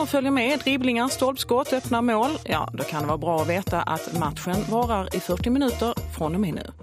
och följer med dribblingar, stolpskott, öppna mål, ja då kan det vara bra att veta att matchen varar i 40 minuter från och med nu.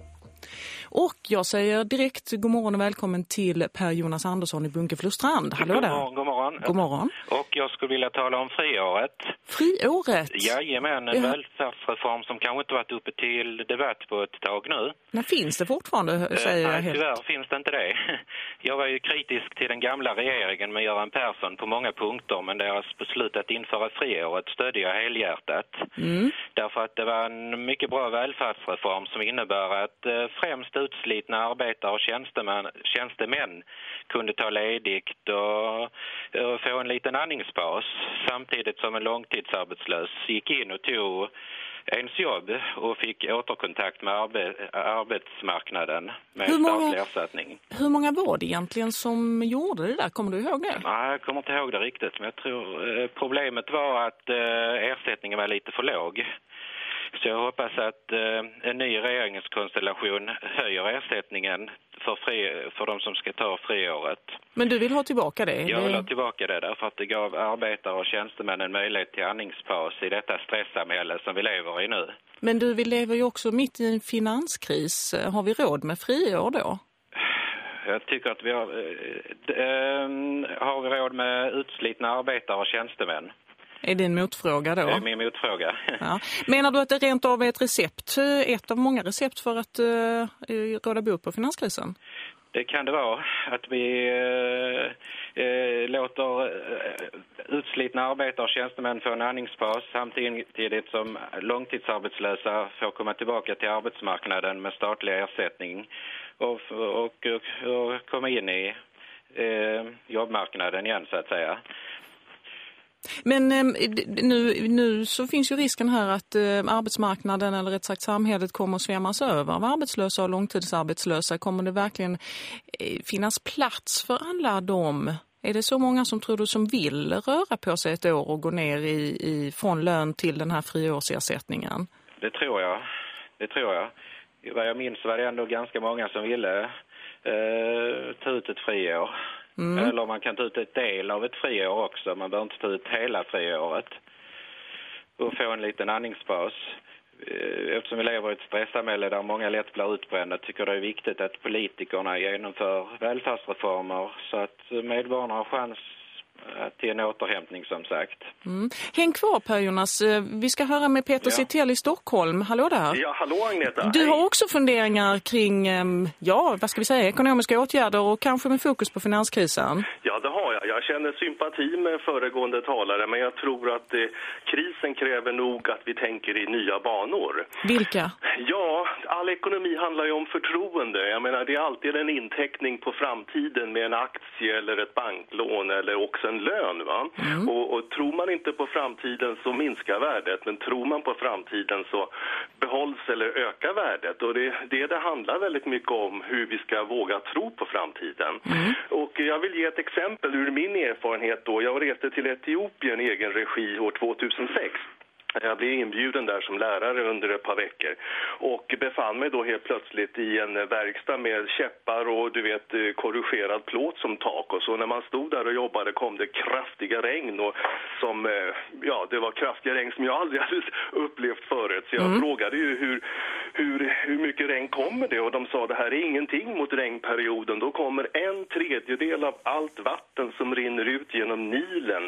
Och jag säger direkt god morgon och välkommen till Per-Jonas Andersson i Bunkeflostrand. Hallå där. God morgon. God morgon. Och jag skulle vilja tala om friåret. Friåret? Jajamän, en Ja. välfärdsreform som kanske inte varit uppe till debatt på ett tag nu. Men finns det fortfarande, säger jag Nej, helt. tyvärr finns det inte det. Jag var ju kritisk till den gamla regeringen med Göran Persson på många punkter men deras beslut att införa friåret stödde jag helhjärtat. Mm. Därför att det var en mycket bra välfärdsreform som innebär att eh, främst utslitna arbetare och tjänstemän, tjänstemän kunde ta ledigt och, och få en liten andningspaus samtidigt som en långtidsarbetslös gick in och tog ens jobb och fick återkontakt med arbe arbetsmarknaden med Hur många- statlig ersättning. Hur många var det egentligen som gjorde det där? Kommer du ihåg det? Nej, jag kommer inte ihåg det riktigt, men jag tror eh, problemet var att eh, ersättningen var lite för låg. Så jag hoppas att eh, en ny regeringskonstellation höjer ersättningen för, fri, för de som ska ta friåret. Men du vill ha tillbaka det? Jag vill ha tillbaka det därför att det gav arbetare och tjänstemän en möjlighet till andningspaus i detta stresssamhälle som vi lever i nu. Men du, vi lever ju också mitt i en finanskris. Har vi råd med friår då? Jag tycker att vi har, eh, har vi råd med utslitna arbetare och tjänstemän. Är det en motfråga då? Det är min motfråga. Ja. Menar du att det rent av är ett recept, ett av många recept för att uh, råda bot på finanskrisen? Det kan det vara att vi eh, eh, låter eh, utslitna arbetare och tjänstemän få en andningspaus samtidigt som långtidsarbetslösa får komma tillbaka till arbetsmarknaden med statlig ersättning och, och, och, och komma in i eh, jobbmarknaden igen så att säga. Men eh, nu, nu så finns ju risken här att eh, arbetsmarknaden eller rätt sagt samhället kommer att svämmas över av arbetslösa och långtidsarbetslösa. Kommer det verkligen eh, finnas plats för alla dem? Är det så många som tror du som vill röra på sig ett år och gå ner i, i, från lön till den här friårsersättningen? Det tror jag. Det tror jag. Vad jag minns var det ändå ganska många som ville eh, ta ut ett friår. Mm. Eller man kan ta ut ett del av ett friår också. Man behöver inte ta ut hela friåret. Och få en liten andningspaus. Eh, eftersom vi lever i ett stressamhälle där många lätt blir utbrända tycker det är viktigt att politikerna genomför välfärdsreformer så att medborgarna har chans till en återhämtning som sagt. Mm. Häng kvar Per Jonas, Eh, vi ska höra med Peter Ja. Sittell i Stockholm. Hallå där! Ja, hallå Agneta. Du Hej. har också funderingar kring, ehm, ja, vad ska vi säga, ekonomiska åtgärder och kanske med fokus på finanskrisen. Ja, det har jag. Känner sympati med föregående talare, men jag tror att eh, krisen kräver nog att vi tänker i nya banor. Vilka? Ja, all ekonomi handlar ju om förtroende. Jag menar, det är alltid en inteckning på framtiden med en aktie eller ett banklån eller också en lön. Va? Och, och tror man inte på framtiden så minskar värdet, men tror man på framtiden så behålls eller ökar värdet. Och det det, det handlar väldigt mycket om hur vi ska våga tro på framtiden. Och jag vill ge ett exempel ur min erfarenhet då. Jag reste till Etiopien i egen regi år 2006. Jag blev inbjuden där som lärare under ett par veckor och befann mig då helt plötsligt i en verkstad med käppar och du vet eh, korrigerad plåt som tak och så när man stod där och jobbade kom det kraftiga regn och som, eh, ja det var kraftiga regn som jag aldrig hade upplevt förut så jag frågade ju hur, hur, hur mycket regn kommer det och de sa det här är ingenting mot regnperioden då kommer en tredjedel av allt vatten som rinner ut genom Nilen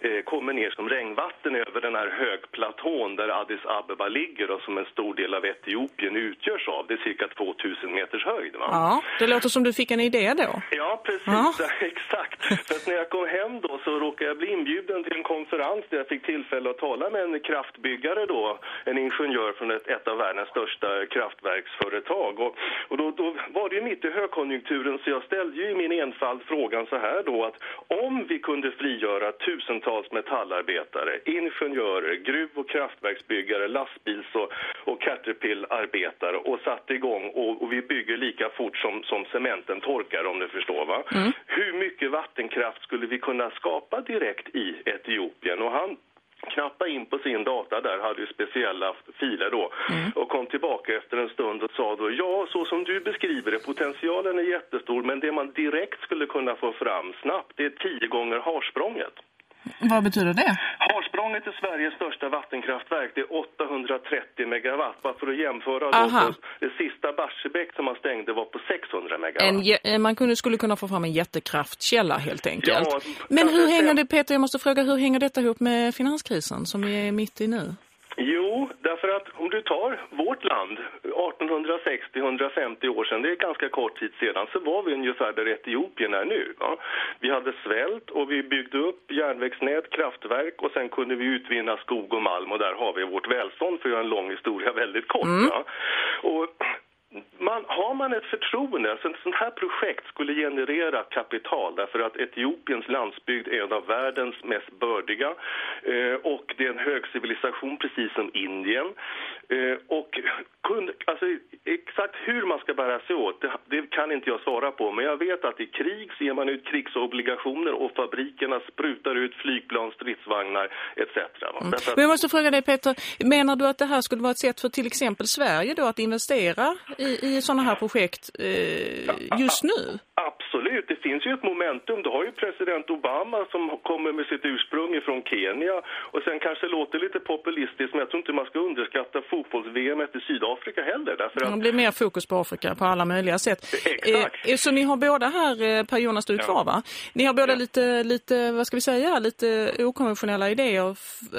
eh, kommer ner som regnvatten över den här högplatån där Addis Abeba ligger och som en stor del av Etiopien utgörs av. Det är cirka 2000 meters höjd. Va? Ja, det låter som du fick en idé då. Ja, precis. Ja. Exakt. För när jag kom hem då så råkade jag bli inbjuden till en konferens där jag fick tillfälle att tala med en kraftbyggare då, en ingenjör från ett, ett av världens största kraftverksföretag. Och, och då, då var det ju mitt i högkonjunkturen så jag ställde ju i min enfald frågan så här då att om vi kunde frigöra tusentals metallarbetare, ingenjörer, gruv- och kraftverksbyggare, lastbils- och, och Caterpillar-arbetare och satte igång och, och vi bygger lika fort som, som cementen torkar om du förstår va. Hur mycket vattenkraft skulle vi kunna skapa direkt i Etiopien? Och han knappa in på sin data där, hade ju speciella filer då och kom tillbaka efter en stund och sa då ja, så som du beskriver det, potentialen är jättestor men det man direkt skulle kunna få fram snabbt det är tio gånger harsprånget. Vad betyder det? Harsprånget är Sveriges största vattenkraftverk. Det är 830 megawatt. Bara för att jämföra då, det sista Barsebäck som man stängde var på 600 megawatt. En, man kunde, skulle kunna få fram en jättekraftkälla helt enkelt. Ja, Men hur hänger det, Peter, jag måste fråga, hur hänger detta ihop med finanskrisen som vi är mitt i nu? Jo, därför att om du tar vårt land 1860-150 år sedan, det är ganska kort tid sedan, så var vi ungefär där Etiopien är nu. Va? Vi hade svält och vi byggde upp järnvägsnät, kraftverk och sen kunde vi utvinna skog och malm och där har vi vårt välstånd för att göra en lång historia väldigt kort. Mm. Och man, har man ett förtroende, alltså ett sånt här projekt skulle generera kapital därför att Etiopiens landsbygd är en av världens mest bördiga eh, och det är en hög civilisation precis som Indien. Eh, och kund, alltså, exakt hur man ska bära sig åt, det, det, kan inte jag svara på. Men jag vet att i krig så ger man ut krigsobligationer och fabrikerna sprutar ut flygplan, stridsvagnar etc. Mm. Men jag måste fråga dig Peter, menar du att det här skulle vara ett sätt för till exempel Sverige då att investera i, i sådana här projekt eh, just nu? Absolut, det finns ju ett momentum. Du har ju president Obama som kommer med sitt ursprung från Kenya och sen kanske låter lite populistiskt men jag tror inte man ska underskatta fotbolls-VM i Sydafrika heller. Därför att... Det blir mer fokus på Afrika på alla möjliga sätt. Exakt. Eh, så ni har båda här, eh, Per Jonas, du är kvar va? Ni har båda ja. lite, lite, vad ska vi säga, lite okonventionella idéer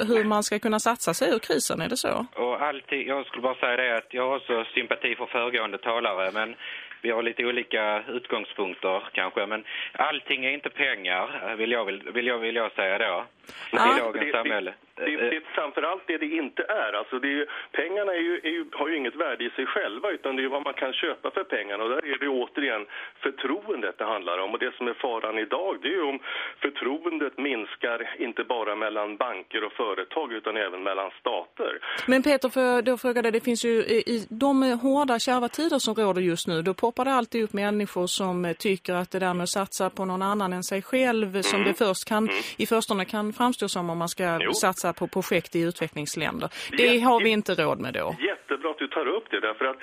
hur man ska kunna satsa sig ur krisen, är det så? Och alltid, jag skulle bara säga det att jag har också sympati för föregående talare men vi har lite olika utgångspunkter kanske, men allting är inte pengar, vill jag, vill jag, vill jag säga då, ja. i dagens samhälle. Det, det, det är framförallt det det inte är. Alltså det är, pengarna är ju, är ju, har ju inget värde i sig själva utan det är vad man kan köpa för pengarna. Och där är det återigen förtroendet det handlar om. Och det som är faran idag det är ju om förtroendet minskar inte bara mellan banker och företag utan även mellan stater. Men Peter, för då fråga dig, det finns ju i de hårda kärva tider som råder just nu, då poppar det alltid upp människor som tycker att det där med att satsa på någon annan än sig själv som mm. det först kan, mm. i förstone kan framstå som om man ska jo. satsa på projekt i utvecklingsländer. Det har vi inte råd med då. Jättebra att du tar upp det därför att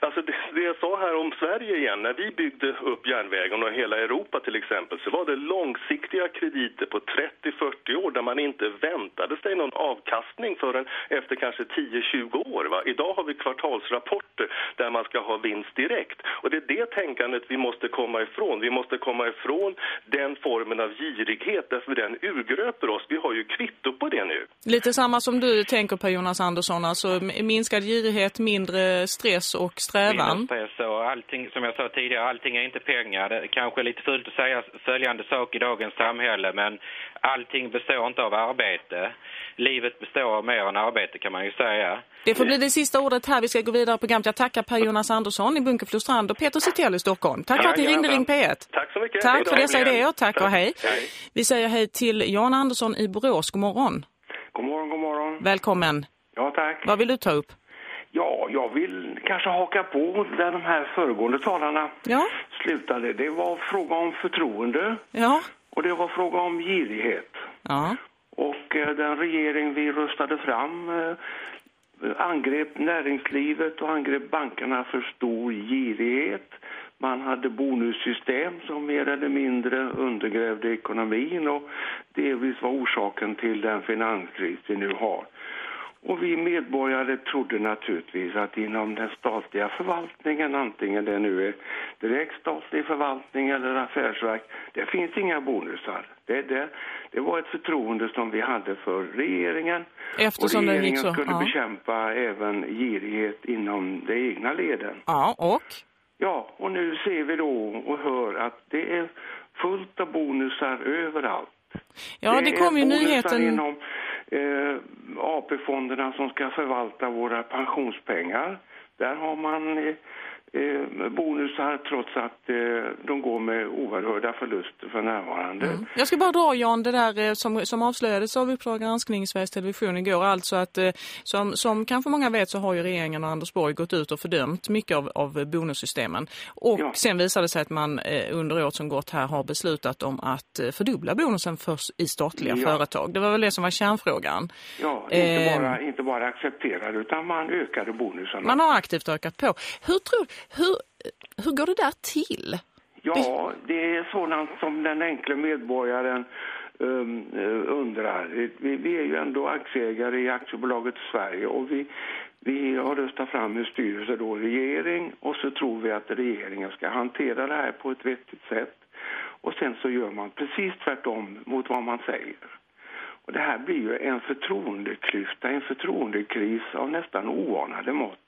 alltså det, det jag sa här om Sverige igen, när vi byggde upp järnvägen och hela Europa till exempel så var det långsiktiga krediter på 30-40 år där man inte väntade sig någon avkastning förrän efter kanske 10-20 år. Va? Idag har vi kvartalsrapporter där man ska ha vinst direkt och det är det tänkandet vi måste komma ifrån. Vi måste komma ifrån den formen av girighet därför den urgröper oss. Vi har ju kvitto på det nu. Lite samma som du tänker på Jonas Andersson, alltså minskad girighet, mindre stress och strävan. Mindre stress och allting, som jag sa tidigare, allting är inte pengar. Det är kanske lite fult att säga följande sak i dagens samhälle, men allting består inte av arbete. Livet består av mer än arbete kan man ju säga. Det får bli det sista ordet här. Vi ska gå vidare på programmet. Jag tackar Per Jonas Andersson i Bunkeflostrand och Peter Sittell i Stockholm. Tack för att ni ringde Ring P1. Tack så mycket. Tack för dessa idéer. Tack och hej. hej. Vi säger hej till Jan Andersson i Borås. God morgon. God morgon, god morgon. Välkommen. Ja, tack. Vad vill du ta upp? Ja, jag vill kanske haka på där de här föregående talarna ja. slutade. Det var fråga om förtroende. Ja. Och det var fråga om girighet. Ja. Och eh, den regering vi röstade fram eh, angrep näringslivet och angrep bankerna för stor girighet. Man hade bonussystem som mer eller mindre undergrävde ekonomin och delvis var orsaken till den finanskris vi nu har. Och vi medborgare trodde naturligtvis att inom den statliga förvaltningen, antingen det nu är direkt statlig förvaltning eller affärsverk, det finns inga bonusar. Det, det, det var ett förtroende som vi hade för regeringen. Eftersom och regeringen så, skulle ja. bekämpa även girighet inom de egna leden. Ja, och? Ja, och nu ser vi då och hör att det är fullt av bonusar överallt. Ja, det, det kom ju nyheten... Inom, eh, AP-fonderna som ska förvalta våra pensionspengar. Där har man eh, eh, bonusar trots att eh, de går med oerhörda förluster för närvarande. Mm. Jag ska bara dra Jan det där eh, som, som avslöjades av Uppdrag granskning Sveriges Television igår. Alltså att eh, som, som kanske många vet så har ju regeringen och Anders Borg gått ut och fördömt mycket av, av bonussystemen. Och ja. sen visade det sig att man eh, under året som gått här har beslutat om att eh, fördubbla bonusen för, i statliga ja. företag. Det var väl det som var kärnfrågan. Ja, inte, bara, inte bara accepterade utan man ökade bonusarna. Man har aktivt ökat på. Hur tror hur, hur går det där till? Ja, det är sådant som den enkla medborgaren um, undrar. Vi, vi, är ju ändå aktieägare i aktiebolaget Sverige och vi, vi har röstat fram en styrelse då regering och så tror vi att regeringen ska hantera det här på ett vettigt sätt. Och sen så gör man precis tvärtom mot vad man säger. Och det här blir ju en förtroendeklyfta, en förtroendekris av nästan oanade mått.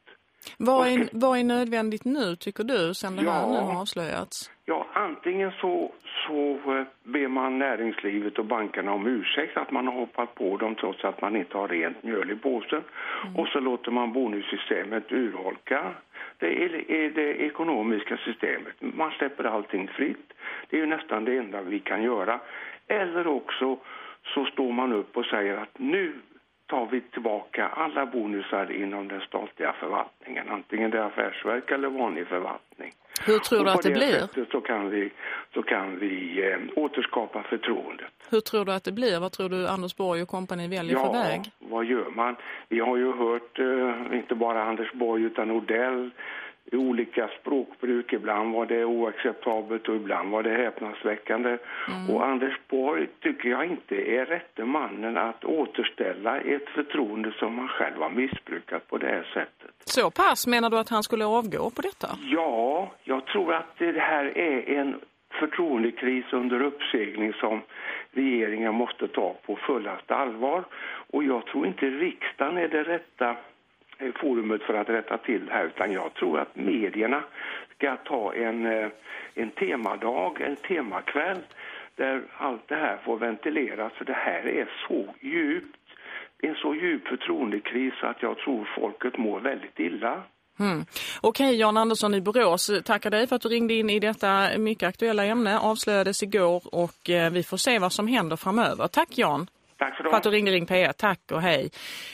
Vad är, vad är nödvändigt nu tycker du sen det ja, här nu har avslöjats? Ja, antingen så, så eh, ber man näringslivet och bankerna om ursäkt att man har hoppat på dem trots att man inte har rent mjöl i påsen. Mm. Och så låter man bonussystemet urholka det är, är det ekonomiska systemet. Man släpper allting fritt. Det är ju nästan det enda vi kan göra. Eller också så står man upp och säger att nu tar vi tillbaka alla bonusar inom den statliga förvaltningen. Antingen det är affärsverk eller vanlig förvaltning. Hur tror du att det, det blir? Så kan vi, så kan vi eh, återskapa förtroendet. Hur tror du att det blir? Vad tror du Anders Borg och kompani väljer ja, för väg? vad gör man? Vi har ju hört eh, inte bara Anders Borg utan Odell olika språkbruk. Ibland var det oacceptabelt och ibland var det häpnadsväckande. Mm. Och Anders Borg tycker jag inte är rätte mannen att återställa ett förtroende som han själv har missbrukat på det här sättet. Så pass menar du att han skulle avgå på detta? Ja, jag tror att det här är en förtroendekris under uppsegling som regeringen måste ta på fullaste allvar. Och jag tror inte riksdagen är det rätta Eh, forumet för att rätta till det här utan jag tror att medierna ska ta en, eh, en temadag, en temakväll där allt det här får ventileras för det här är så djupt en så djup förtroendekris att jag tror folket mår väldigt illa. Mm. Okej, Jan Andersson i Borås, tackar dig för att du ringde in i detta mycket aktuella ämne. Avslöjades igår och eh, vi får se vad som händer framöver. Tack Jan! Tack för, för att du ringde Ring P1. Tack och hej.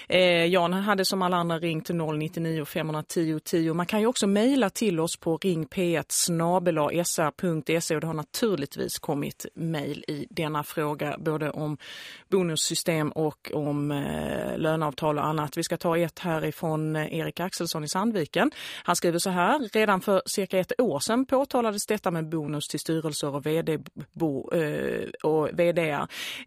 Eh, Jan hade som alla andra ringt till 099 510 10. Man kan ju också mejla till oss på ringp1 snabela.sr.se och det har naturligtvis kommit mejl i denna fråga både om bonussystem och om eh, löneavtal och annat. Vi ska ta ett härifrån eh, Erik Axelsson i Sandviken. Han skriver så här. Redan för cirka ett år sedan påtalades detta med bonus till styrelser och vd bo, eh, och vd.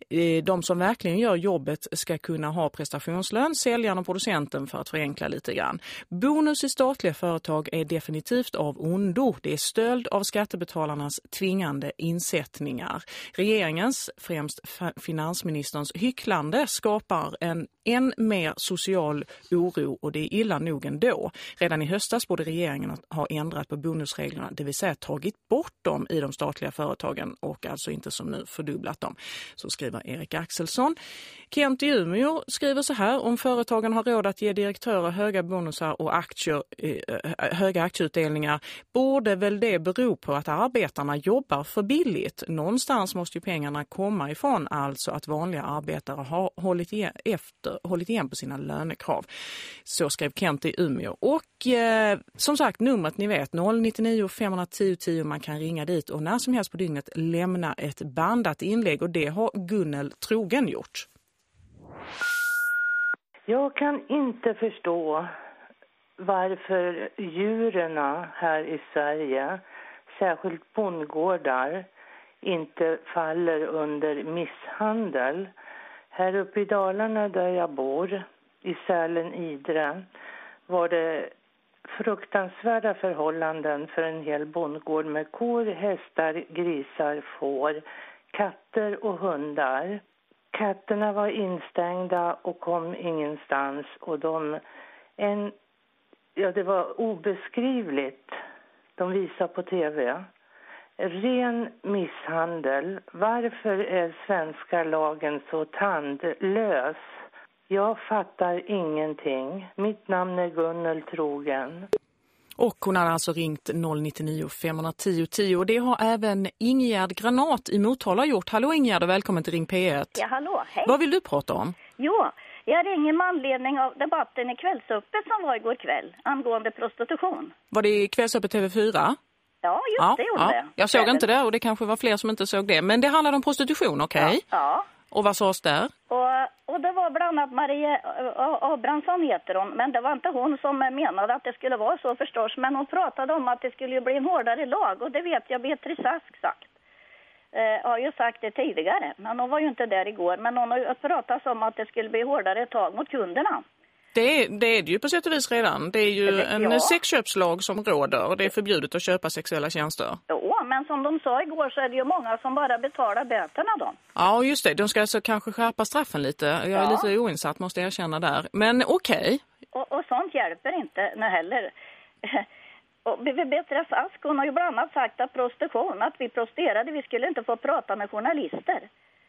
Eh, de som verkligen verkligen gör jobbet ska kunna ha prestationslön, säljaren och producenten för att förenkla lite grann. Bonus i statliga företag är definitivt av ondo. Det är stöld av skattebetalarnas tvingande insättningar. Regeringens, främst finansministerns hycklande skapar en än mer social oro och det är illa nog ändå. Redan i höstas borde regeringen ha ändrat på bonusreglerna, det vill säga tagit bort dem i de statliga företagen och alltså inte som nu fördubblat dem. Så skriver Erik Axelsson. Kent i Umeå skriver så här, om företagen har råd att ge direktörer höga bonusar och aktier, eh, eh, höga aktieutdelningar borde väl det bero på att arbetarna jobbar för billigt. Någonstans måste ju pengarna komma ifrån, alltså att vanliga arbetare har hållit efter, hållit igen på sina lönekrav. Så skrev Kent i Umeå. Och eh, som sagt, numret ni vet 099 510 10 man kan ringa dit och när som helst på dygnet lämna ett bandat inlägg och det har Gunnel Trogen gjort. Jag kan inte förstå varför djuren här i Sverige, särskilt bondgårdar, inte faller under misshandel. Här uppe i Dalarna där jag bor, i Sälen Idre, var det fruktansvärda förhållanden för en hel bondgård med kor, hästar, grisar, får, katter och hundar. Katterna var instängda och kom ingenstans och de... En, ja, det var obeskrivligt. De visade på tv. Ren misshandel. Varför är svenska lagen så tandlös? Jag fattar ingenting. Mitt namn är Gunnel Trogen. Och hon har alltså ringt 099 510 10 och det har även Ingegärd Granat i Motala gjort. Hallå Ingegärd och välkommen till Ring P1. Ja, hallå, hej. Vad vill du prata om? Jo, jag ringer med anledning av debatten i kvällsöppet som var igår kväll angående prostitution. Var det i kvällsöppet TV4? Ja, just ja, det gjorde ja. det. Jag såg inte det och det kanske var fler som inte såg det. Men det handlade om prostitution, okej? Okay? Ja. ja. Och vad sades där? Och, och det var bland annat Maria Abrahamsson heter hon. Men det var inte hon som menade att det skulle vara så förstås. Men hon pratade om att det skulle bli en hårdare lag. Och det vet jag Beatrice Ask sagt. eh, har ju sagt det tidigare. Men hon var ju inte där igår. Men hon har ju pratat om att det skulle bli hårdare tag mot kunderna. Det är, det är det ju på sätt och vis redan. Det är ju Det- en ja. sexköpslag som råder och det är förbjudet att köpa sexuella tjänster. Jo, men som de sa igår så är det ju många som bara betalar böterna då. Ja, just det. De ska alltså kanske skärpa straffen lite. Jag är Ja. lite oinsatt, måste jag erkänna där. Men okej. Och, och sånt hjälper inte nej heller. Och Beatrice Ask hon har ju bland annat sagt att prostitution, att vi prostituerade, vi skulle inte få prata med journalister.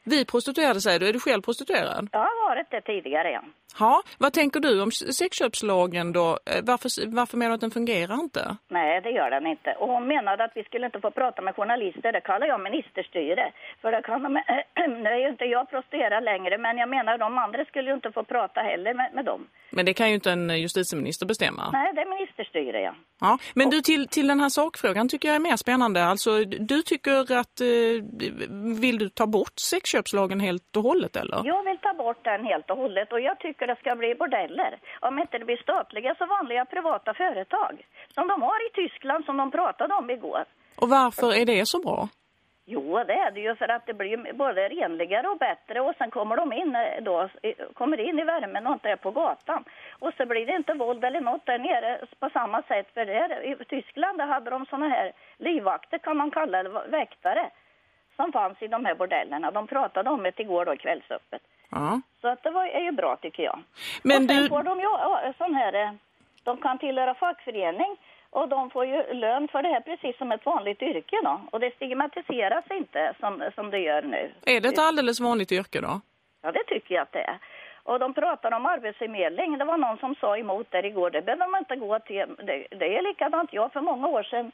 Vi prostituerade säger du. Är du själv prostituerad? Jag har varit det tidigare, ja. Ja, vad tänker du om sexköpslagen då? Eh, Varför, varför menar du att den fungerar inte? Nej, det gör den inte. Och hon menade att vi skulle inte få prata med journalister. Det kallar jag ministerstyre. För det kan de, nu är ju inte jag prostituerad längre, men jag menar de andra skulle ju inte få prata heller med, med dem. Men det kan ju inte en justitieminister bestämma. Nej, det är ministerstyre, ja. Ja, men du till, till den här sakfrågan tycker jag är mer spännande. Alltså, du tycker att, eh, vill du ta bort sexköpslagen helt och hållet eller? Jag vill ta bort den helt och hållet och jag tycker det ska bli bordeller. Om inte det blir statliga så vanliga privata företag. Som de har i Tyskland som de pratade om igår. Och varför är det så bra? Jo, det är det ju för att det blir både renligare och bättre och sen kommer de in eh, då, kommer in i värmen och inte är på gatan. Och så blir det inte våld eller något där nere på samma sätt för där, i Tyskland hade de såna här livvakter kan man kalla det, väktare som fanns i de här bordellerna. De pratade om det igår då kvällsöppet. Ja. Så att det var, är ju bra tycker jag. Men och sen du, får de ju sån här, eh, de kan tillhöra fackförening och de får ju lön för det här precis som ett vanligt yrke då. Och det stigmatiseras inte som, som det gör nu. är det ett alldeles vanligt yrke då? Ja, det tycker jag att det är. Och de pratar om arbetsförmedling. Det var någon som sa emot där igår. Det behöver man inte gå till. Det, det är likadant. Jag för många år sedan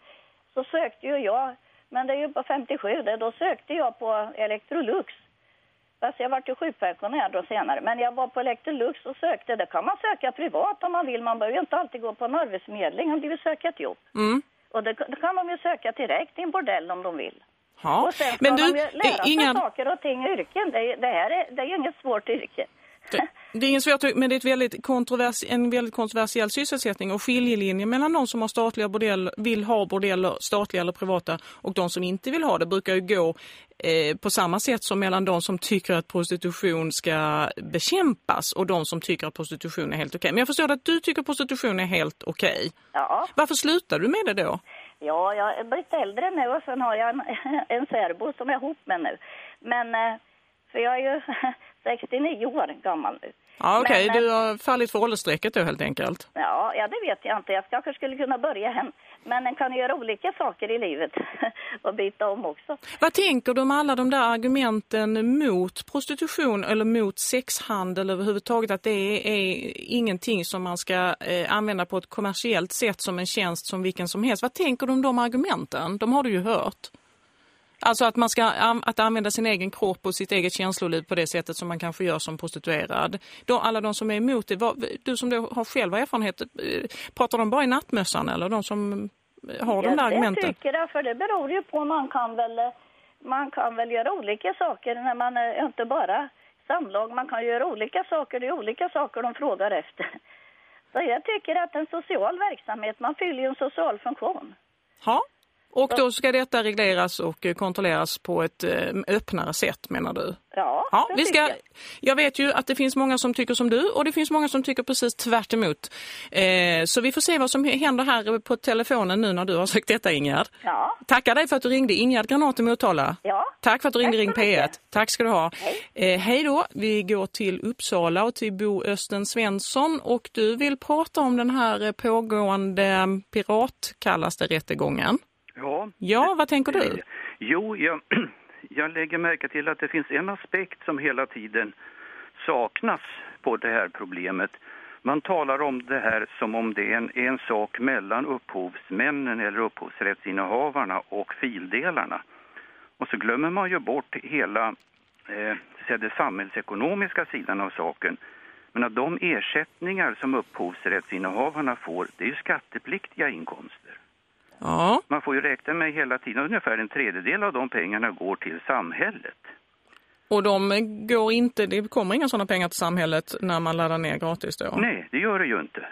så sökte ju jag, men det är ju på 57, det, då sökte jag på Electrolux. Fast jag vart ju sjukpensionär då senare. Men jag var på Electrolux och sökte. Det kan man söka privat om man vill. Man behöver ju inte alltid gå på en arbetsförmedling om de vill söka ett jobb. Mm. Och det, det kan de ju söka direkt i en bordell om de vill. Ja. Och sen ska Men de du, ju lära sig Inga, saker och ting, yrken. Det, det här är, det är ju inget svårt yrke. Det, är ingen svårt, men det är ett väldigt en väldigt kontroversiell sysselsättning och skiljelinjen mellan de som har statliga bordeller, vill ha bordeller, statliga eller privata, och de som inte vill ha det brukar ju gå eh, på samma sätt som mellan de som tycker att prostitution ska bekämpas och de som tycker att prostitution är helt okej. Men jag förstår att du tycker prostitution är helt okej. Ja. Varför slutar du med det då? Ja, jag är blivit äldre nu och sen har jag en, en särbo som jag är ihop med nu. Men, eh, för jag är ju 69 år gammal nu. Ja, okej, eh, du har fallit för åldersstrecket då helt enkelt. Ja, ja, det vet jag inte. Jag kanske skulle kunna börja hem. Men en kan göra olika saker i livet och byta om också. Vad tänker du om alla de där argumenten mot prostitution eller mot sexhandel överhuvudtaget? Att det är, är ingenting som man ska eh, använda på ett kommersiellt sätt som en tjänst som vilken som helst. Vad tänker du om de argumenten? De har du ju hört. Alltså att man ska att använda sin egen kropp och sitt eget känsloliv på det sättet som man kanske gör som prostituerad. De, alla de som är emot det, vad, du som då har själva erfarenhet, eh, pratar de bara i nattmössan eller de som eh, har de där Ja, det argumenten? tycker jag, för det beror ju på. Man kan väl, eh, man kan väl göra olika saker när man inte bara samlag. Man kan göra olika saker. Det är olika saker de frågar efter. Så jag tycker att en social verksamhet, man fyller ju en social funktion. Ja, och då ska detta regleras och kontrolleras på ett eh, öppnare sätt menar du? Ja, Ja, vi ska, jag. jag vet ju att det finns många som tycker som du och det finns många som tycker precis tvärt emot. Eh, så vi får se vad som händer här på telefonen nu när du har sagt detta Ingrid. Ja, Tackar dig för att du ringde. Ingrid Granat i Motala. ja. Tack för att du ringde Ring så P1. mycket. Tack ska du ha. Hej. Eh, hej då. Vi går till Uppsala och till Bo Östen Svensson och du vill prata om den här eh, pågående pirat kallas det rättegången. Ja, Ja, vad tänker du? jo, jag, jag lägger märke till att det finns en aspekt som hela tiden saknas på det här problemet. Man talar om det här som om det är en, en sak mellan upphovsmännen eller upphovsrättsinnehavarna och fildelarna. Och så glömmer man ju bort hela eh, det samhällsekonomiska sidan av saken. Men att de ersättningar som upphovsrättsinnehavarna får, det är ju skattepliktiga inkomster. Ja, Man får ju räkna med hela tiden att ungefär en tredjedel av de pengarna går till samhället. och de går inte, det kommer inga sådana pengar till samhället när man laddar ner gratis då? Nej, det gör det ju inte.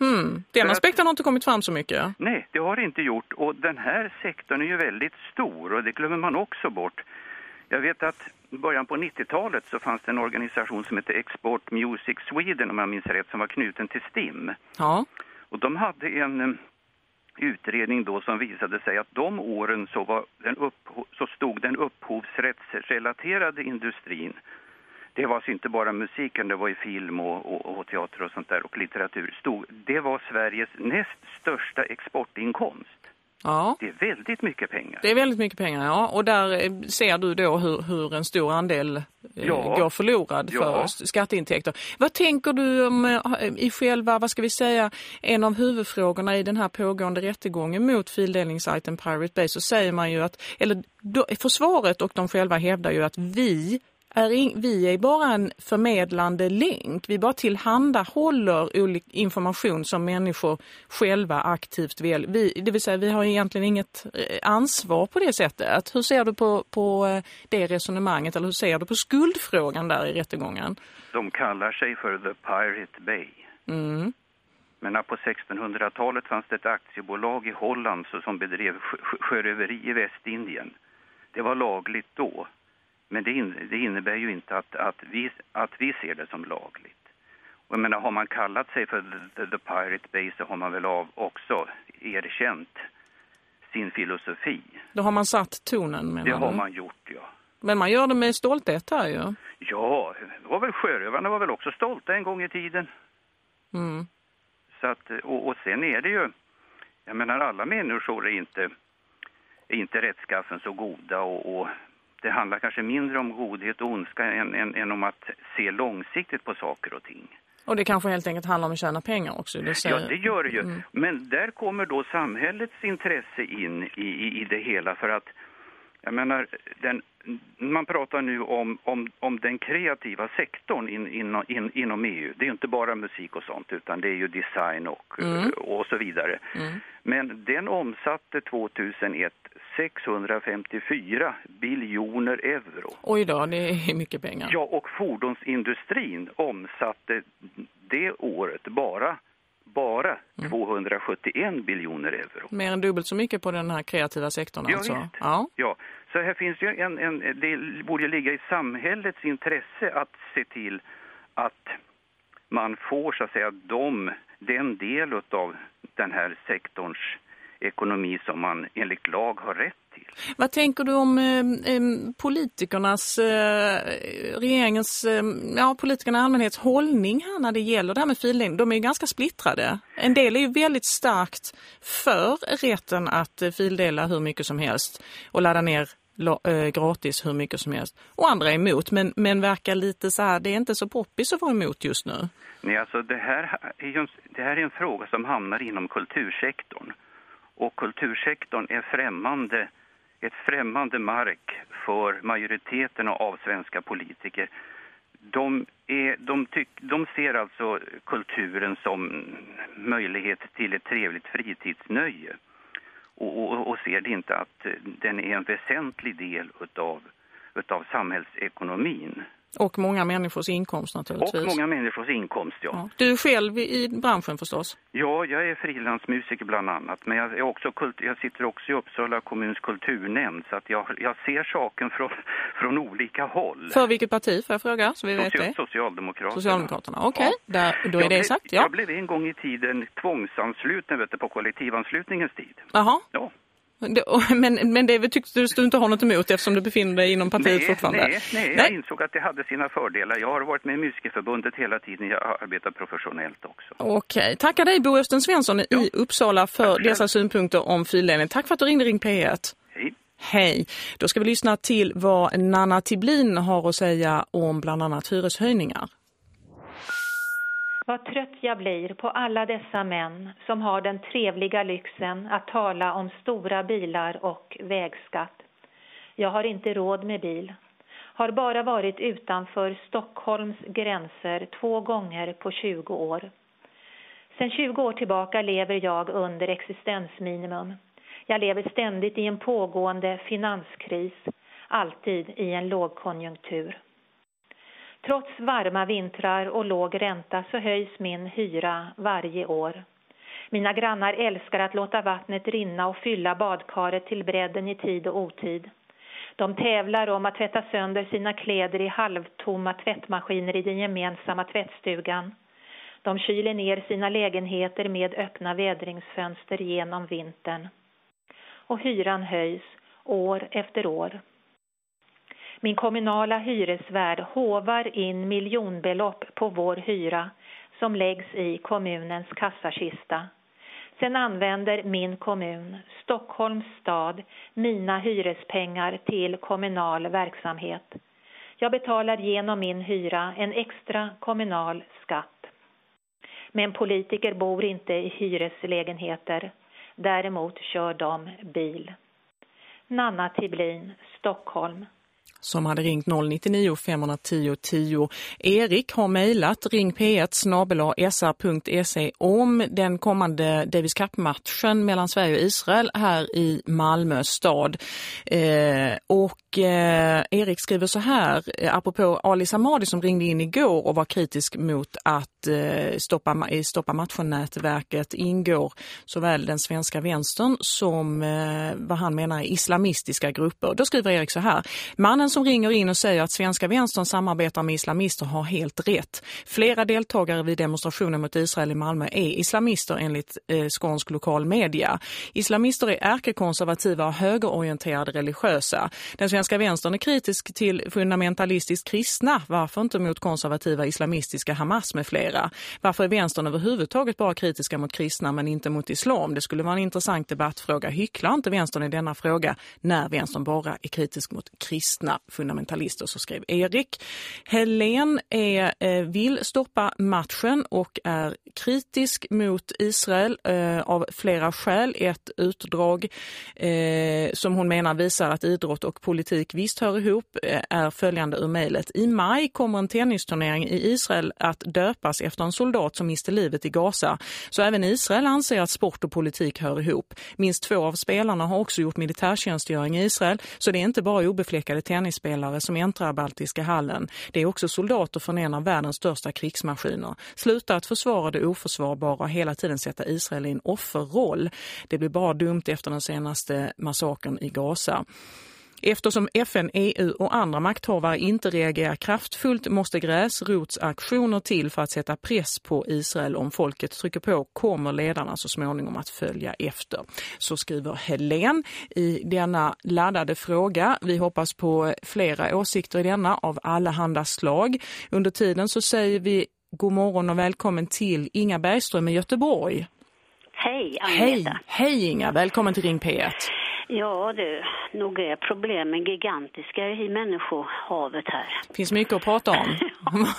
Hmm. Den aspekten har inte kommit fram så mycket. Nej, det har det inte gjort. Och den här sektorn är ju väldigt stor och det glömmer man också bort. Jag vet att i början på 90-talet så fanns det en organisation som hette Export Music Sweden om jag minns rätt som var knuten till STIM. Ja. Och de hade en eh, utredning då som visade sig att de åren så, var den upp, så stod den upphovsrättsrelaterade industrin det var alltså inte bara musiken, det var ju film och, och, och, teater och sånt där och litteratur. Stod, det var Sveriges näst största exportinkomst. Ja. Det är väldigt mycket pengar. Det är väldigt mycket pengar, ja. Och där eh, ser du då hur, hur en stor andel eh, ja. går förlorad för ja. skatteintäkter. Vad tänker du om eh, i själva, vad ska vi säga, en av huvudfrågorna i den här pågående rättegången mot fildelningssajten Pirate Bay så säger man ju att, eller försvaret och de själva hävdar ju att vi är in, vi är bara en förmedlande länk. Vi bara tillhandahåller information som människor själva aktivt vill. Vi, det vill säga vi har egentligen inget eh, ansvar på det sättet. Hur ser du på, på eh, det resonemanget eller hur ser du på skuldfrågan där i rättegången? De kallar sig för The Pirate Bay. Mm. Men på 1600-talet fanns det ett aktiebolag i Holland som bedrev sjöröveri i Västindien. Det var lagligt då. Men det, in, det innebär ju inte att, att, vi, att vi ser det som lagligt. Och jag menar, har man kallat sig för the, the Pirate Bay så har man väl av också erkänt sin filosofi. Då har man satt tonen menar Det har du? man gjort, ja. Men man gör det med stolthet här ju. Ja, det var väl sjörövarna var väl också stolta en gång i tiden. Mm. Så att, och, och sen är det ju, jag menar alla människor är inte, är inte rättskaffen så goda och, och det handlar kanske mindre om godhet och ondska än, än, än, om att se långsiktigt på saker och ting. Och det kanske helt enkelt handlar om att tjäna pengar också. Det säger... Ja, det gör det ju. Mm. Men där kommer då samhällets intresse in i, i, i det hela för att jag menar, den, man pratar nu om, om, om den kreativa sektorn in, in, in, inom EU. Det är inte bara musik och sånt utan det är ju design och, mm. och så vidare. Mm. Men den omsatte 2001 654 biljoner euro. Oj då, det är mycket pengar. Ja, och fordonsindustrin omsatte det året bara bara mm. 271 biljoner euro. Mer än dubbelt så mycket på den här kreativa sektorn ja, alltså? Visst. Ja, ja. Så här finns ju en, en, det borde ligga i samhällets intresse att se till att man får så att säga de, den del av den här sektorns ekonomi som man enligt lag har rätt till. Vad tänker du om eh, politikernas, eh, regeringens, eh, ja politikerna i allmänhets hållning här när det gäller det här med fildelning? De är ju ganska splittrade. En del är ju väldigt starkt för rätten att eh, fildela hur mycket som helst och ladda ner eh, gratis hur mycket som helst. Och andra är emot, men, men verkar lite så här, det är inte så poppis att vara emot just nu. Nej, alltså det här, är en, det här är en fråga som hamnar inom kultursektorn och kultursektorn är främmande, ett främmande mark för majoriteten av svenska politiker. De, är, de, tyck, de ser alltså kulturen som möjlighet till ett trevligt fritidsnöje och, och, och ser det inte att den är en väsentlig del utav, utav samhällsekonomin. Och många människors inkomst naturligtvis. Och många människors inkomst, ja. ja. Du själv i branschen förstås? Ja, jag är frilansmusiker bland annat. Men jag, är också kult, jag sitter också i Uppsala kommuns kulturnämnd så att jag, jag ser saken från, från olika håll. För vilket parti får jag fråga? Så vi vet Social, det. Socialdemokraterna. Socialdemokraterna, okej. Okay. Ja. Då är jag det blev, sagt, ja. Jag blev en gång i tiden tvångsansluten vet du, på kollektivanslutningens tid. Jaha. Ja. Men, men det tyckte du inte ha något emot eftersom du befinner dig inom partiet nej, fortfarande? Nej, nej, jag insåg att det hade sina fördelar. Jag har varit med i Musikerförbundet hela tiden. Jag har arbetat professionellt också. Okej, tackar dig Bo Östen Svensson ja. i Uppsala för dessa synpunkter om fildelning. Tack för att du ringde Ring P1. Hej. Hej. Då ska vi lyssna till vad Nanna Tiblin har att säga om bland annat hyreshöjningar. Vad trött jag blir på alla dessa män som har den trevliga lyxen att tala om stora bilar och vägskatt. Jag har inte råd med bil. Har bara varit utanför Stockholms gränser två gånger på 20 år. Sen 20 år tillbaka lever jag under existensminimum. Jag lever ständigt i en pågående finanskris, alltid i en lågkonjunktur. Trots varma vintrar och låg ränta så höjs min hyra varje år. Mina grannar älskar att låta vattnet rinna och fylla badkaret till bredden i tid och otid. De tävlar om att tvätta sönder sina kläder i halvtomma tvättmaskiner i den gemensamma tvättstugan. De kyler ner sina lägenheter med öppna vädringsfönster genom vintern. Och hyran höjs år efter år. Min kommunala hyresvärd hovar in miljonbelopp på vår hyra som läggs i kommunens kassakista. Sen använder min kommun, Stockholms stad, mina hyrespengar till kommunal verksamhet. Jag betalar genom min hyra en extra kommunal skatt. Men politiker bor inte i hyreslägenheter. Däremot kör de bil. Nanna Tiblin, Stockholm som hade ringt 099 510 10. Erik har mejlat ring p1 e, om den kommande Davis Cup-matchen mellan Sverige och Israel här i Malmö stad. Eh, och eh, Erik skriver så här, eh, apropå Ali Samadi som ringde in igår och var kritisk mot att eh, stoppa, eh, stoppa matchen-nätverket ingår såväl den svenska vänstern som eh, vad han menar är islamistiska grupper. Då skriver Erik så här, mannen som ringer in och säger att svenska vänstern samarbetar med islamister har helt rätt. Flera deltagare vid demonstrationen mot Israel i Malmö är islamister enligt eh, skånsk lokal media. Islamister är ärkekonservativa och högerorienterade religiösa. Den svenska vänstern är kritisk till fundamentalistiskt kristna. Varför inte mot konservativa islamistiska Hamas med flera? Varför är vänstern överhuvudtaget bara kritiska mot kristna men inte mot islam? Det skulle vara en intressant debattfråga. Hycklar inte vänstern i denna fråga när vänstern bara är kritisk mot kristna fundamentalister, så skrev Erik. Helen är, eh, vill stoppa matchen och är kritisk mot Israel eh, av flera skäl. Ett utdrag eh, som hon menar visar att idrott och politik visst hör ihop eh, är följande ur mejlet. I maj kommer en tennisturnering i Israel att döpas efter en soldat som miste livet i Gaza. Så även Israel anser att sport och politik hör ihop. Minst två av spelarna har också gjort militärtjänstgöring i Israel så det är inte bara obefläckade tennisspelare som äntrar Baltiska hallen. Det är också soldater från en av världens största krigsmaskiner. Sluta att försvara det oförsvarbara och hela tiden sätta Israel i en offerroll. Det blir bara dumt efter den senaste massakern i Gaza. Eftersom FN, EU och andra makthavare inte reagerar kraftfullt måste gräsrotsaktioner till för att sätta press på Israel. Om folket trycker på kommer ledarna så småningom att följa efter. Så skriver Helen i denna laddade fråga. Vi hoppas på flera åsikter i denna av alla handa slag. Under tiden så säger vi god morgon och välkommen till Inga Bergström i Göteborg. Hej Agneta. Hej, hej Inga, välkommen till Ring P1. Ja du, nog är problemen gigantiska i människohavet här. Det finns mycket att prata om.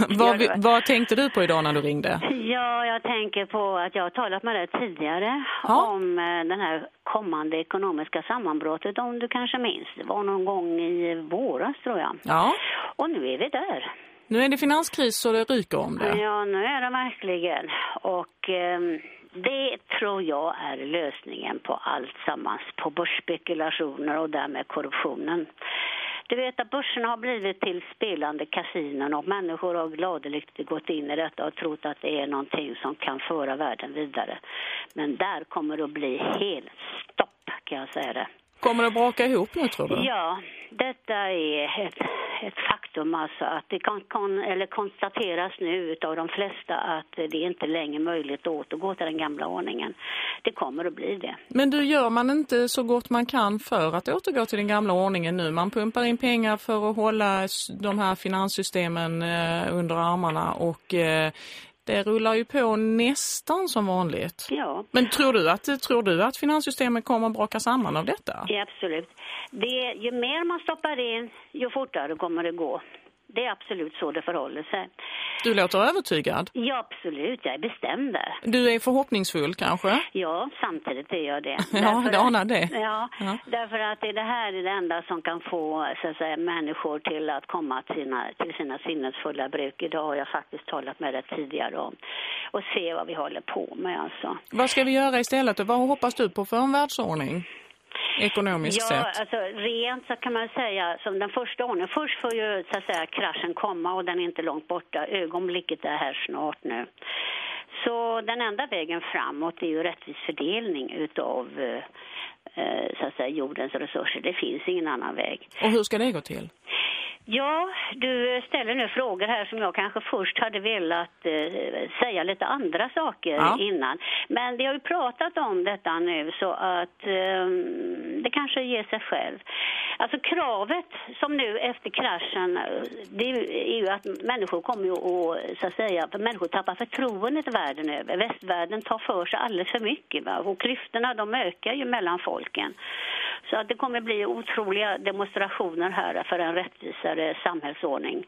vad, vad, tänkte du på idag när du ringde? Ja, jag tänker på att jag har talat med dig tidigare ja. om eh, den här kommande ekonomiska sammanbrottet, om du kanske minns. Det var någon gång i våras tror jag. Ja. Och nu är vi där. Nu är det finanskris så det ryker om det. Ja, nu är det verkligen. Och... Eh, det tror jag är lösningen på allt sammans, på börsspekulationer och därmed korruptionen. Du vet att börserna har blivit till spelande kasinon och människor har gladeligt gått in i detta och trott att det är någonting som kan föra världen vidare. Men där kommer det att bli helt stopp kan jag säga det. Kommer det att braka ihop nu tror du? Ja, detta är ett, ett faktum alltså att det kan, kon, eller konstateras nu av de flesta att det är inte längre möjligt att återgå till den gamla ordningen. Det kommer att bli det. Men du gör man inte så gott man kan för att återgå till den gamla ordningen nu? Man pumpar in pengar för att hålla de här finanssystemen eh, under armarna och eh, det rullar ju på nästan som vanligt. Ja. Men tror du att, tror du att finanssystemet kommer att braka samman av detta? Ja, absolut. Det, ju mer man stoppar in, ju fortare kommer det gå. Det är absolut så det förhåller sig. Du låter övertygad. Ja, absolut. Jag är bestämd där. Du är förhoppningsfull kanske? Ja, samtidigt är jag det. ja, det anar det. Ja, ja, därför att det här är det enda som kan få så att säga, människor till att komma till sina, till sina sinnesfulla bruk. Idag har jag faktiskt talat med det tidigare om. Och se vad vi håller på med alltså. Vad ska vi göra istället? Vad hoppas du på för en världsordning? Ekonomiskt ja, sett? alltså rent så kan man säga som den första ordningen. Först får ju så att säga kraschen komma och den är inte långt borta. Ögonblicket är här snart nu. Så den enda vägen framåt är ju rättvis fördelning utav eh, så att säga, jordens resurser. Det finns ingen annan väg. Och hur ska det gå till? Ja, du ställer nu frågor här som jag kanske först hade velat eh, säga lite andra saker Ja. innan. Men vi har ju pratat om detta nu så att eh, det kanske ger sig själv. Alltså kravet som nu efter kraschen, det är ju att människor kommer ju att, så att säga, människor tappar förtroendet världen över. Västvärlden tar för sig alldeles för mycket va? och klyftorna de ökar ju mellan folken. Så att det kommer bli otroliga demonstrationer här för en rättvisare samhällsordning.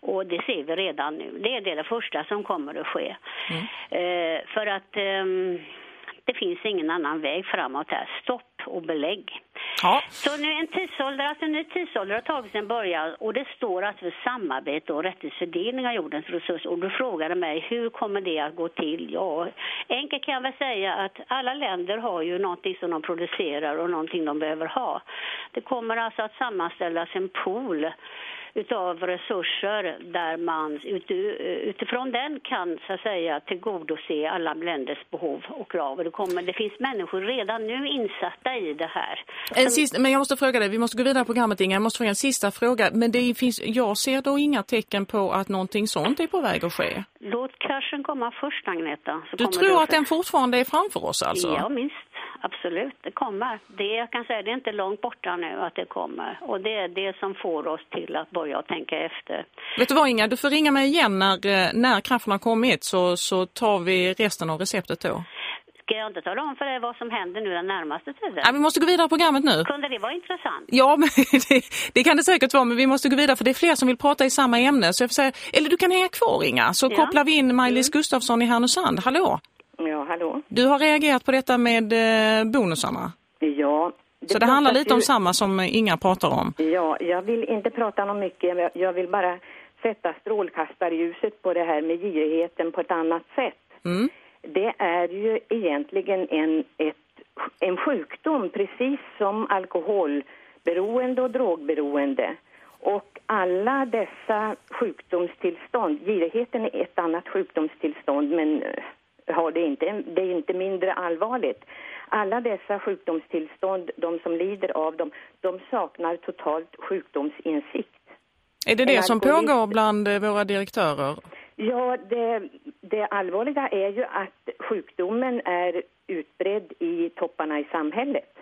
Och det ser vi redan nu. Det är det, första som kommer att ske. Eh, för att ehm, det finns ingen annan väg framåt här. Stopp och belägg. Ja. Så nu en tidsålder, alltså en ny tidsålder har tagit sin början och det står alltså för samarbete och rättvis fördelning av jordens resurser. Och du frågade mig hur kommer det att gå till? Ja, enkelt kan jag väl säga att alla länder har ju någonting som de producerar och någonting de behöver ha. Det kommer alltså att sammanställas en pool utav resurser där man uti- utifrån den kan så att säga tillgodose alla länders behov och krav. Det, kommer, det finns människor redan nu insatta i det här. En sista, men jag måste fråga dig, vi måste gå vidare på programmet Inga, jag måste fråga en sista fråga. Men det finns, jag ser då inga tecken på att någonting sånt är på väg att ske. Låt kraschen komma först, Agneta. Du tror att den fortfarande är framför oss alltså? Ja, minst. Absolut, det kommer. Det jag kan säga, det är inte långt borta nu att det kommer. Och det är det som får oss till att börja tänka efter. Vet du vad Inga, du får ringa mig igen när, eh, när kraften har kommit så, så tar vi resten av receptet då. Ska jag inte tala om för dig vad som händer nu den närmaste tiden? Ja, vi måste gå vidare på programmet nu. Kunde det vara intressant? Ja, men det, det kan det säkert vara, men vi måste gå vidare för det är fler som vill prata i samma ämne. Så jag får säga, eller du kan hänga kvar Inga, så Ja. kopplar vi in Maj-Lis Gustafsson i Härnösand. Hallå! Ja, hallå. Du har reagerat på detta med eh, bonusarna. Ja. så det handlar lite om ju- samma som Inga pratar om. Ja, jag vill inte prata om mycket. Jag vill bara sätta strålkastarljuset på det här med girigheten på ett annat sätt. Mm. Det är ju egentligen en, ett, en sjukdom precis som alkoholberoende och drogberoende. Och alla dessa sjukdomstillstånd, girigheten är ett annat sjukdomstillstånd men eh, har det inte, det är inte mindre allvarligt. Alla dessa sjukdomstillstånd, de som lider av dem, de saknar totalt sjukdomsinsikt. Är det det som pågår bland eh, våra direktörer? Ja, det, det allvarliga är ju att sjukdomen är utbredd i topparna i samhället.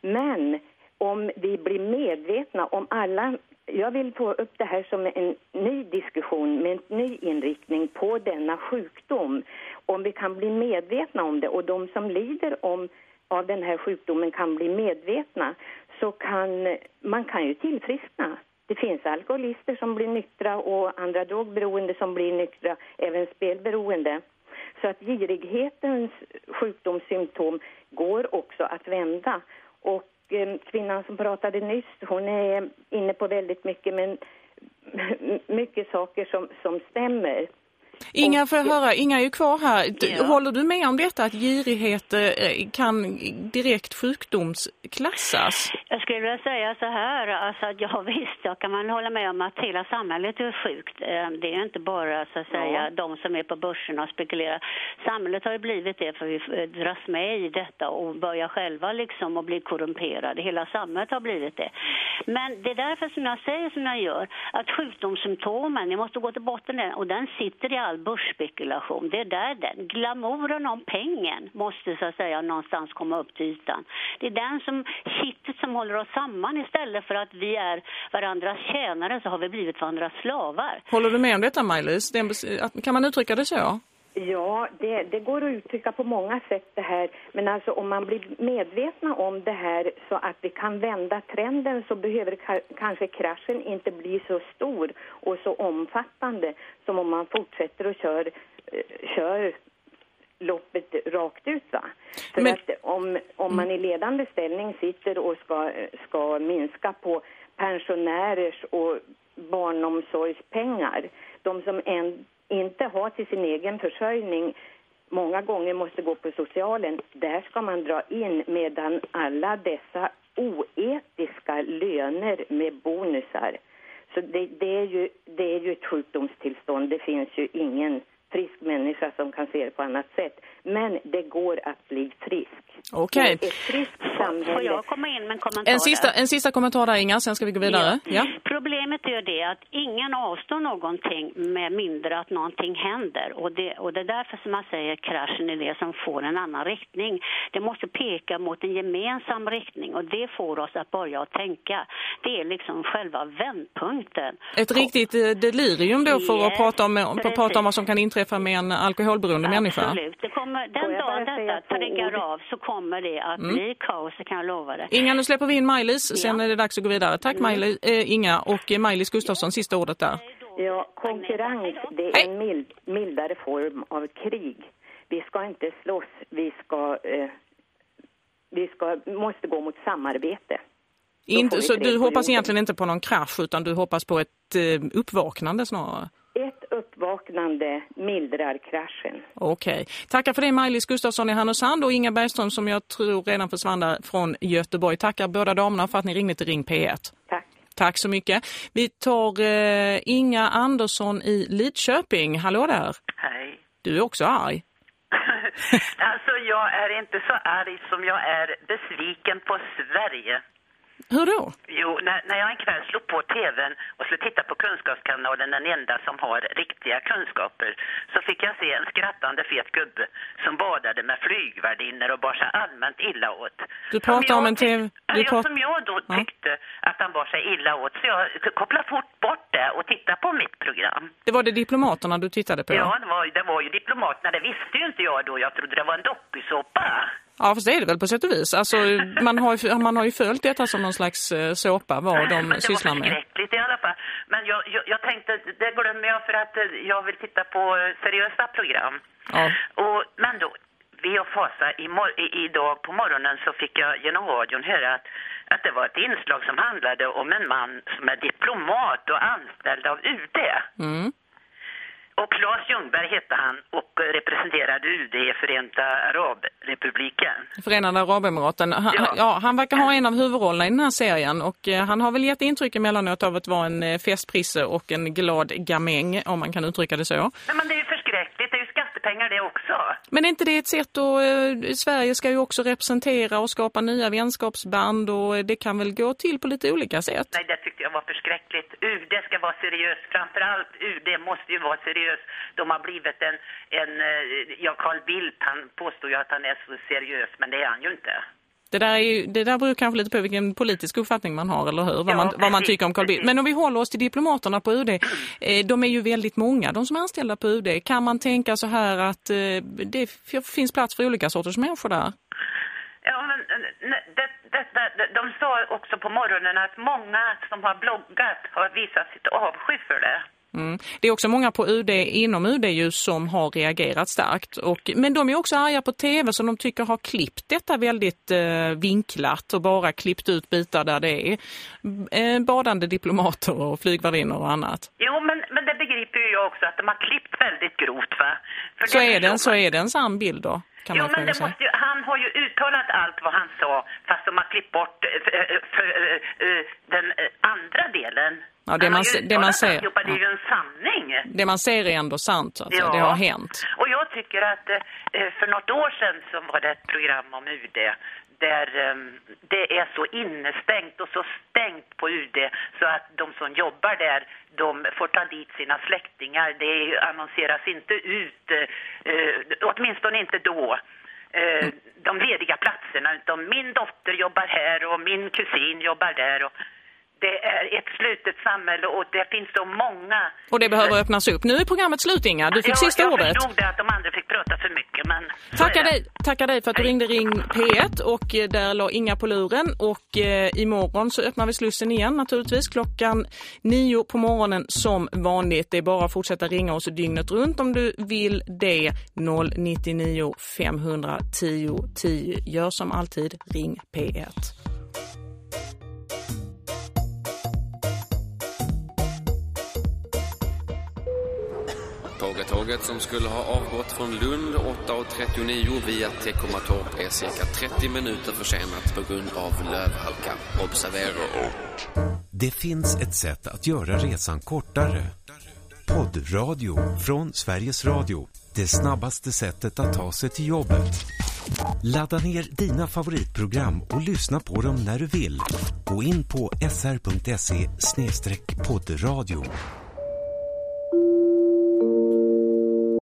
Men om vi blir medvetna om alla... Jag vill få upp det här som en ny diskussion med en ny inriktning på denna sjukdom. Om vi kan bli medvetna om det och de som lider om, av den här sjukdomen kan bli medvetna så kan man kan ju tillfriskna. Det finns alkoholister som blir nyktra och andra drogberoende som blir nyktra, även spelberoende. Så att girighetens sjukdomssymptom går också att vända. Och Eh, kvinnan som pratade nyss, hon är inne på väldigt mycket, men mycket saker som, som stämmer. Inga, jag höra, Inga är ju kvar här. Ja. Håller du med om detta att girighet eh, kan direkt sjukdomsklassas? Jag skulle vilja säga så här, alltså att ja visst, jag kan man hålla med om att hela samhället är sjukt. Eh, Det är inte bara så att säga de som är på börsen och spekulerar. Samhället har ju blivit det för vi eh, dras med i detta och börjar själva liksom att bli korrumperade. Hela samhället har blivit det. Men det är därför som jag säger som jag gör, att sjukdomssymptomen, ni måste gå till botten och den sitter i all börsspekulation. Det är där den, glamouren om pengen måste så att säga någonstans komma upp till ytan. Det är den som, kittet som håller oss samman istället för att vi är varandras tjänare så har vi blivit varandras slavar. Håller du med om detta Maj-Lis? Det Kan man uttrycka det så? Ja, det, det går att uttrycka på många sätt det här. Men alltså om man blir medvetna om det här så att vi kan vända trenden så behöver ka- kanske kraschen inte bli så stor och så omfattande som om man fortsätter och kör, eh, kör loppet rakt ut. Va? För Men- att om, om man i ledande ställning sitter och ska, ska minska på pensionärers och barnomsorgspengar, de som en, inte har till sin egen försörjning många gånger måste gå på socialen, där ska man dra in medan alla dessa oetiska löner med bonusar. Så det, det, är ju, det är ju ett sjukdomstillstånd. Det finns ju ingen frisk människa som kan se det på annat sätt. Men det går att bli frisk. Okej. Ett friskt samhälle. Får jag komma in med en kommentar En sista, en sista kommentar där Inga, sen ska vi gå vidare. Ja. Problemet är det att ingen avstår någonting med mindre att någonting händer. Och det, och det är därför som man säger kraschen är det som får en annan riktning. Det måste peka mot en gemensam riktning och det får oss att börja att tänka. Det är liksom själva vändpunkten. Ett riktigt eh, delirium då för att Yes, prata om, för att prata om vad som kan inträffa med en alkoholberoende människa. Absolut. Det kommer, den Får jag dagen detta triggar ord? av så kommer det att Mm. bli kaos, det kan jag lova dig. Inga, nu släpper vi in Maj-Lis, sen Ja. är det dags att gå vidare. Tack Maj eh, Inga och eh, Maj-Lis Gustafsson, sista ordet där. Ja, konkurrens det är en mild, mildare form av krig. Vi ska inte slåss, vi ska, eh, vi ska, måste gå mot samarbete. Inte, så du hoppas egentligen inte på någon krasch utan du hoppas på ett eh, uppvaknande snarare? Uppvaknande mildrar kraschen. Okej. Tackar för det Maj-Lis Gustafsson i Härnösand och Inga Bergström som jag tror redan försvann där från Göteborg. Tackar båda damerna för att ni ringde till Ring P1. Tack. Tack så mycket. Vi tar eh, Inga Andersson i Lidköping. Hallå där. Hej. Du är också arg. alltså jag är inte så arg som jag är besviken på Sverige. Hur då? Jo, när, när jag en kväll slog på tvn och skulle titta på Kunskapskanalen, den enda som har riktiga kunskaper, så fick jag se en skrattande fet gubbe som badade med flygvärdinnor och bar sig allmänt illa åt. Du pratar om en TV... Du Ja, som jag då Ja. tyckte att han bar sig illa åt, så jag kopplade fort bort det och tittade på mitt program. Det var det diplomaterna du tittade på? Ja, det var, det var ju diplomaterna, det visste ju inte jag då. Jag trodde det var en dokusåpa. Ja, fast det är det väl på sätt och vis. Alltså, man, har ju, man har ju följt detta som någon slags eh, såpa, vad de Men sysslar det var med. förskräckligt i alla fall. Men jag, jag, jag tänkte, det glömmer jag för att eh, jag vill titta på eh, seriösa program. Ja. Och, men då, vi och fasa, i, idag på morgonen så fick jag genom radion höra att, att det var ett inslag som handlade om en man som är diplomat och anställd av UD. Mm. Och Claes Ljungberg hette han och eh, representerade UD i Förenta Arabrepubliken. Förenade Arabemiraten. Han, Ja. ja. han verkar ha en av huvudrollerna i den här serien och eh, han har väl gett intryck emellanåt av att vara en eh, festprisse och en glad gamäng, om man kan uttrycka det så. Nej, men det är ju förskräckligt, skattepengar det också. Men är inte det ett sätt att... Eh, Sverige ska ju också representera och skapa nya vänskapsband och det kan väl gå till på lite olika sätt. Nej, det tyckte jag var förskräckligt. UD ska vara seriös. Framförallt UD måste ju vara seriös. De har blivit en... en eh, ja, Carl Bildt, han påstår ju att han är så seriös, men det är han ju inte. Det där, är det där beror kanske lite på vilken politisk uppfattning man har, eller hur? Vad, Ja, man, vad man tycker om Carl Bildt. Men om vi håller oss till diplomaterna på UD, eh, de är ju väldigt många, de som är anställda på UD. Kan man tänka så här att eh, det finns plats för olika sorters människor där? Ja, men det, det, det, de sa också på morgonen att många som har bloggat har visat sitt avsky för det. Mm. Det är också många på UD, inom UD ju, som har reagerat starkt. Och, men de är också arga på tv som de tycker har klippt detta väldigt eh, vinklat och bara klippt ut bitar där det är eh, badande diplomater och flygvärdinnor och annat. Jo, men, men det begriper ju jag också att de har klippt väldigt grovt, va? För Så är, den, så är det en sann bild då, kan jo, men ju, han har ju uttalat allt vad han sa, fast de har klippt bort eh, för, eh, för, eh, den andra delen. Ja, det man det man ser, alltihopa, Det är ju en sanning. Det man ser är ändå sant, alltså. Ja. det har hänt. Och jag tycker att eh, för något år sedan så var det ett program om UD där eh, det är så innestängt och så stängt på UD så att de som jobbar där de får ta dit sina släktingar. Det annonseras inte ut, eh, åtminstone inte då. Eh, de lediga platserna utan min dotter jobbar här och min kusin jobbar där och det är ett slutet samhälle och det finns så många Och det behöver öppnas upp. Nu är programmet slut, Inga. Du fick ja, sista jag ordet. förstod det att de andra fick prata för mycket, men... Tackar dig, tackar dig för att du ringde Ring P1 och eh, där la Inga på luren. Och eh, imorgon så öppnar vi slussen igen naturligtvis klockan nio på morgonen som vanligt. Det är bara att fortsätta ringa oss dygnet runt om du vill det. 099 510 10. Gör som alltid, ring P1. Tåget Tåget som skulle ha avgått från Lund 8.39 via Teckomatorp är cirka 30 minuter försenat på grund av lövhalka. Observera. Det finns ett sätt att göra resan kortare. Poddradio från Sveriges Radio. Det snabbaste sättet att ta sig till jobbet. Ladda ner dina favoritprogram och lyssna på dem när du vill. Gå in på sr.se poddradio.